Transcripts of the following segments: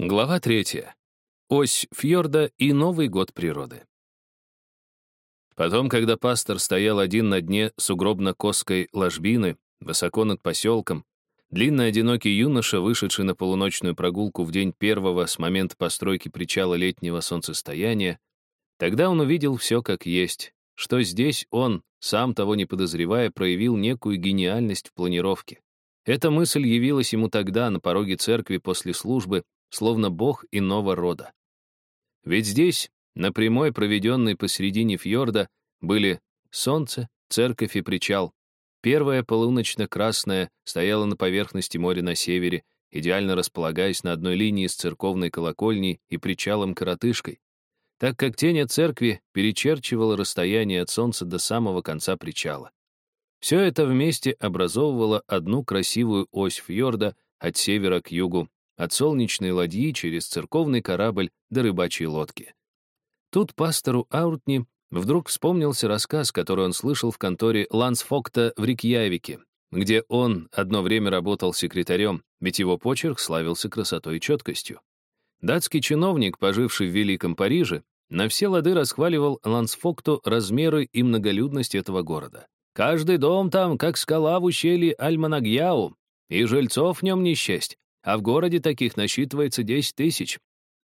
Глава третья. Ось фьорда и Новый год природы. Потом, когда пастор стоял один на дне сугробно-косской ложбины, высоко над поселком, длинный одинокий юноша, вышедший на полуночную прогулку в день первого с момента постройки причала летнего солнцестояния, тогда он увидел все как есть, что здесь он, сам того не подозревая, проявил некую гениальность в планировке. Эта мысль явилась ему тогда на пороге церкви после службы, словно бог иного рода. Ведь здесь, на прямой, проведенной посередине фьорда, были солнце, церковь и причал. Первая полуночно-красная стояла на поверхности моря на севере, идеально располагаясь на одной линии с церковной колокольней и причалом-коротышкой, так как тень от церкви перечерчивала расстояние от солнца до самого конца причала. Все это вместе образовывало одну красивую ось фьорда от севера к югу, от солнечной ладьи через церковный корабль до рыбачьей лодки. Тут пастору Ауртни вдруг вспомнился рассказ, который он слышал в конторе Лансфокта в Рикьявике, где он одно время работал секретарем, ведь его почерк славился красотой и четкостью. Датский чиновник, поживший в Великом Париже, на все лады расхваливал Лансфокту размеры и многолюдность этого города. «Каждый дом там, как скала в ущелье Альманагьяу, и жильцов в нем не счесть а в городе таких насчитывается 10 тысяч.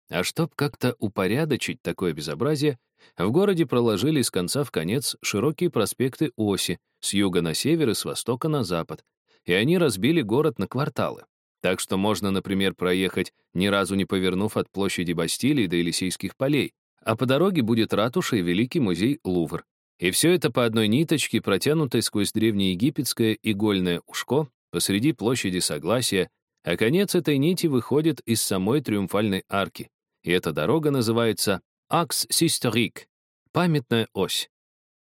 А чтоб как-то упорядочить такое безобразие, в городе проложили с конца в конец широкие проспекты оси, с юга на север и с востока на запад, и они разбили город на кварталы. Так что можно, например, проехать, ни разу не повернув от площади Бастилии до Елисейских полей, а по дороге будет ратуша и Великий музей Лувр. И все это по одной ниточке, протянутой сквозь древнеегипетское игольное ушко посреди площади Согласия, а конец этой нити выходит из самой триумфальной арки, и эта дорога называется «Акс Систорик» — памятная ось.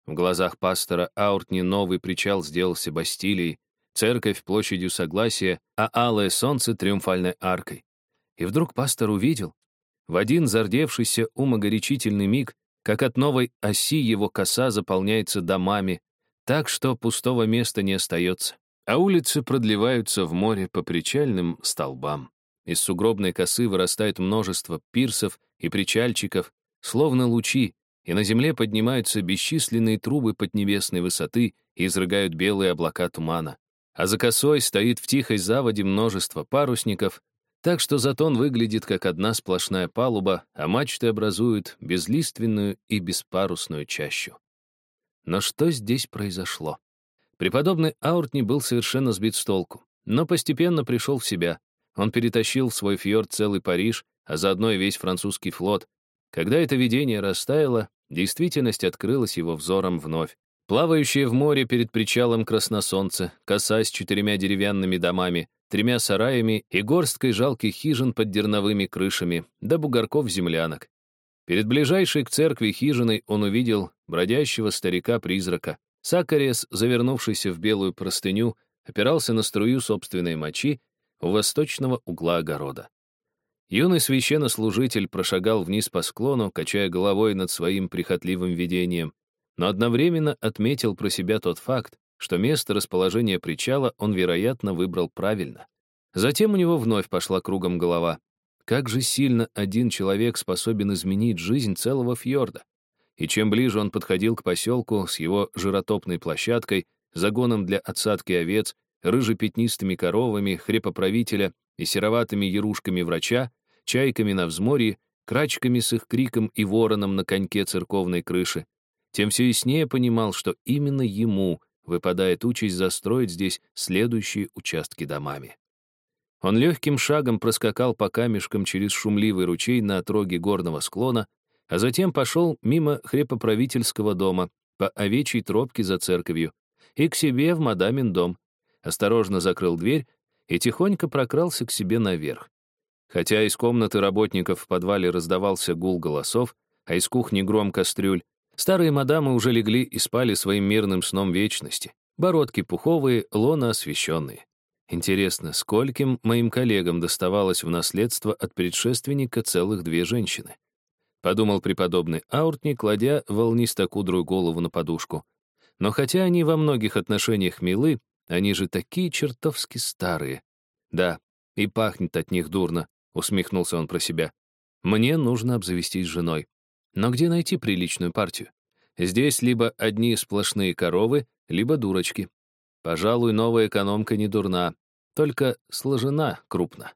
В глазах пастора Ауртни новый причал сделался Бастилией, церковь площадью Согласия, а алое солнце — триумфальной аркой. И вдруг пастор увидел, в один зардевшийся умогорячительный миг, как от новой оси его коса заполняется домами, так что пустого места не остается а улицы продлеваются в море по причальным столбам. Из сугробной косы вырастает множество пирсов и причальчиков, словно лучи, и на земле поднимаются бесчисленные трубы поднебесной высоты и изрыгают белые облака тумана. А за косой стоит в тихой заводе множество парусников, так что затон выглядит как одна сплошная палуба, а мачты образуют безлиственную и беспарусную чащу. Но что здесь произошло? Преподобный Ауртни был совершенно сбит с толку, но постепенно пришел в себя. Он перетащил в свой фьорд целый Париж, а заодно и весь французский флот. Когда это видение растаяло, действительность открылась его взором вновь. Плавающее в море перед причалом красносолнце, коса с четырьмя деревянными домами, тремя сараями и горсткой жалких хижин под дерновыми крышами, да бугорков-землянок. Перед ближайшей к церкви хижиной он увидел бродящего старика-призрака. Сакарес, завернувшийся в белую простыню, опирался на струю собственной мочи у восточного угла огорода. Юный священнослужитель прошагал вниз по склону, качая головой над своим прихотливым видением, но одновременно отметил про себя тот факт, что место расположения причала он, вероятно, выбрал правильно. Затем у него вновь пошла кругом голова. Как же сильно один человек способен изменить жизнь целого фьорда? И чем ближе он подходил к поселку с его жиротопной площадкой, загоном для отсадки овец, рыжепятнистыми коровами, хрепоправителя и сероватыми ярушками врача, чайками на взморье, крачками с их криком и вороном на коньке церковной крыши, тем все яснее понимал, что именно ему выпадает участь застроить здесь следующие участки домами. Он легким шагом проскакал по камешкам через шумливый ручей на отроге горного склона, а затем пошел мимо хрепоправительского дома, по овечьей тропке за церковью, и к себе в мадамин дом, осторожно закрыл дверь и тихонько прокрался к себе наверх. Хотя из комнаты работников в подвале раздавался гул голосов, а из кухни гром кастрюль, старые мадамы уже легли и спали своим мирным сном вечности. Бородки пуховые, лона освещенные. Интересно, скольким моим коллегам доставалось в наследство от предшественника целых две женщины? Подумал преподобный Ауртни, кладя волнисто-кудрую голову на подушку. Но хотя они во многих отношениях милы, они же такие чертовски старые. Да, и пахнет от них дурно. усмехнулся он про себя. Мне нужно обзавестись женой. Но где найти приличную партию? Здесь либо одни сплошные коровы, либо дурочки. Пожалуй, новая экономка не дурна, только сложена крупно.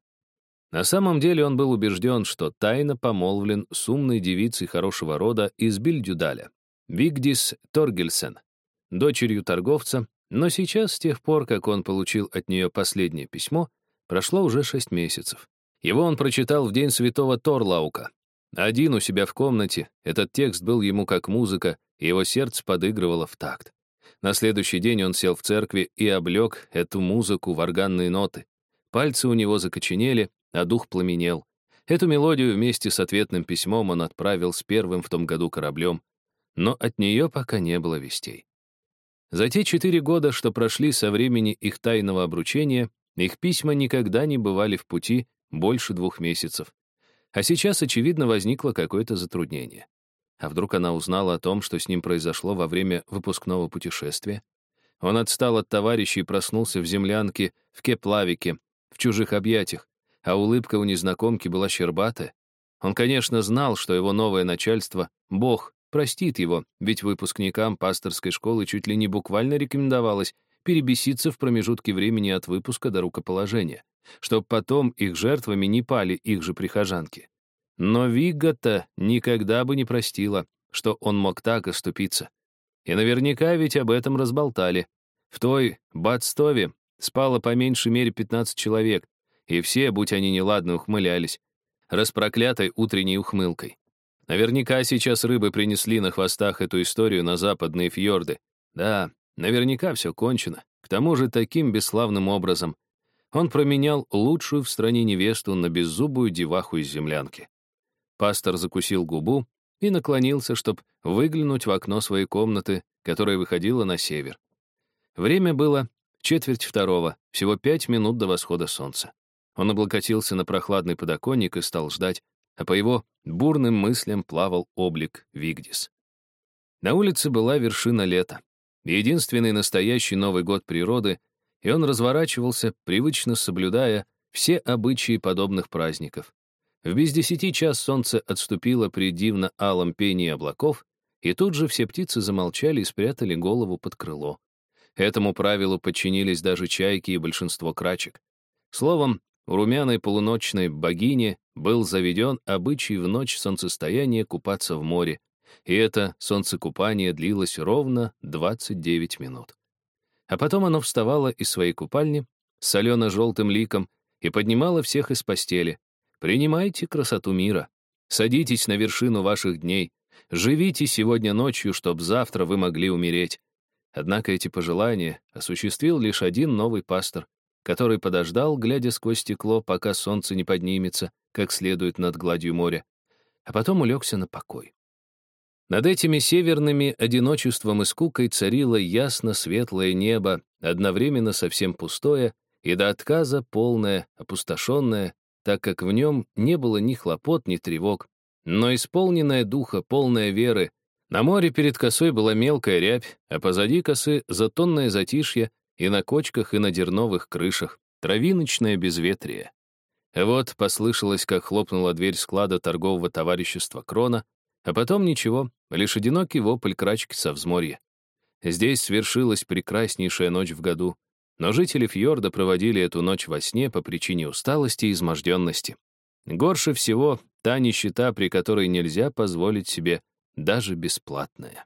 На самом деле он был убежден, что тайно помолвлен с умной девицей хорошего рода из Бильдюдаля, Вигдис Торгельсен, дочерью торговца, но сейчас, с тех пор, как он получил от нее последнее письмо, прошло уже шесть месяцев. Его он прочитал в день святого Торлаука. Один у себя в комнате, этот текст был ему как музыка, и его сердце подыгрывало в такт. На следующий день он сел в церкви и облег эту музыку в органные ноты. Пальцы у него закоченели, а дух пламенел. Эту мелодию вместе с ответным письмом он отправил с первым в том году кораблем, но от нее пока не было вестей. За те четыре года, что прошли со времени их тайного обручения, их письма никогда не бывали в пути больше двух месяцев. А сейчас, очевидно, возникло какое-то затруднение. А вдруг она узнала о том, что с ним произошло во время выпускного путешествия? Он отстал от товарищей и проснулся в землянке в Кеплавике, в чужих объятиях, а улыбка у незнакомки была щербатая. Он, конечно, знал, что его новое начальство, Бог, простит его, ведь выпускникам пасторской школы чуть ли не буквально рекомендовалось перебеситься в промежутке времени от выпуска до рукоположения, чтобы потом их жертвами не пали их же прихожанки. Но Вигга-то никогда бы не простила, что он мог так оступиться. И наверняка ведь об этом разболтали. В той Бадстове спало по меньшей мере 15 человек, и все, будь они неладны, ухмылялись, распроклятой утренней ухмылкой. Наверняка сейчас рыбы принесли на хвостах эту историю на западные фьорды. Да, наверняка все кончено. К тому же таким бесславным образом. Он променял лучшую в стране невесту на беззубую деваху из землянки. Пастор закусил губу и наклонился, чтобы выглянуть в окно своей комнаты, которая выходила на север. Время было четверть второго, всего пять минут до восхода солнца. Он облокотился на прохладный подоконник и стал ждать, а по его бурным мыслям плавал облик Вигдис. На улице была вершина лета, единственный настоящий Новый год природы, и он разворачивался, привычно соблюдая все обычаи подобных праздников. В без десяти час солнце отступило при дивно-алом пении облаков, и тут же все птицы замолчали и спрятали голову под крыло. Этому правилу подчинились даже чайки и большинство крачек. Словом, у румяной полуночной богини был заведен обычай в ночь солнцестояния купаться в море, и это солнцекупание длилось ровно 29 минут. А потом оно вставало из своей купальни с солено-желтым ликом и поднимало всех из постели. «Принимайте красоту мира, садитесь на вершину ваших дней, живите сегодня ночью, чтоб завтра вы могли умереть». Однако эти пожелания осуществил лишь один новый пастор, который подождал, глядя сквозь стекло, пока солнце не поднимется, как следует над гладью моря, а потом улегся на покой. Над этими северными одиночеством и скукой царило ясно светлое небо, одновременно совсем пустое и до отказа полное, опустошенное, так как в нем не было ни хлопот, ни тревог, но исполненное духа, полное веры. На море перед косой была мелкая рябь, а позади косы — затонное затишье, и на кочках, и на дерновых крышах. Травиночное безветрие. Вот послышалось, как хлопнула дверь склада торгового товарищества Крона, а потом ничего, лишь одинокий вопль крачки со взморья. Здесь свершилась прекраснейшая ночь в году, но жители фьорда проводили эту ночь во сне по причине усталости и изможденности. Горше всего та нищета, при которой нельзя позволить себе даже бесплатное.